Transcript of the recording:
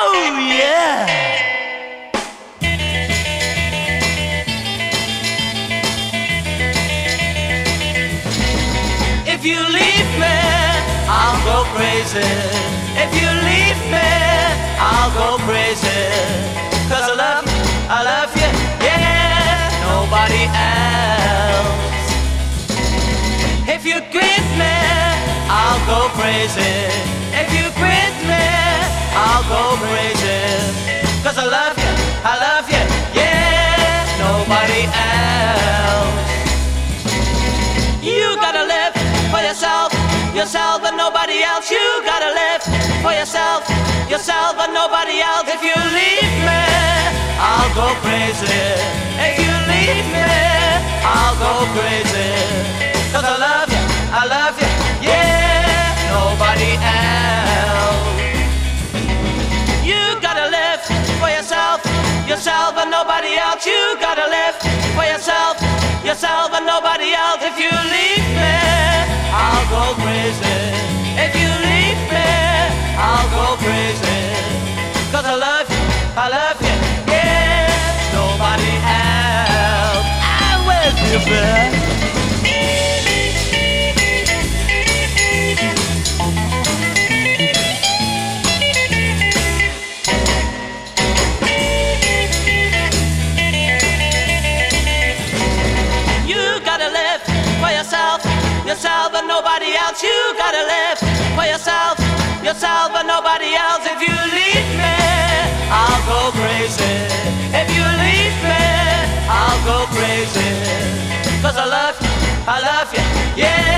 Oh, yeah. If you leave me, I'll go crazy. If you leave me, I'll go crazy. Cause I love I love you, yeah, nobody else. If you quit me, I'll go crazy. Go crazy. Cause I love you, I love you, yeah, nobody else. You gotta live for yourself, yourself and nobody else. You gotta live for yourself, yourself and nobody else. If you leave me, I'll go crazy. If you leave me, I'll go crazy. Cause I love you, I love you, nobody else. If you leave me, I'll go crazy. If you leave me, I'll go crazy. Cause I love you, I love you, yeah, nobody else. I will be yourself, and nobody else. You gotta live for yourself, yourself and nobody else. If you leave me, I'll go crazy. If you leave me, I'll go crazy. Cause I love you, I love you, yeah,